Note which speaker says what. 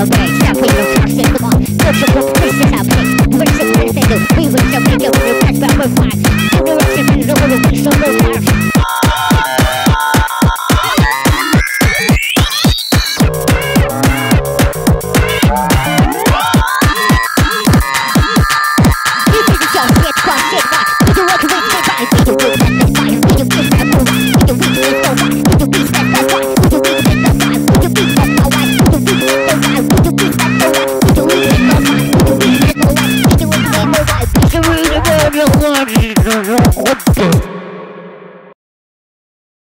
Speaker 1: double bang. Now we will crush it, come. Social group, this is our place. We're do. We will show you the real test, but we're fine. Ignorance is the only way, so we'll crush. Rock. Point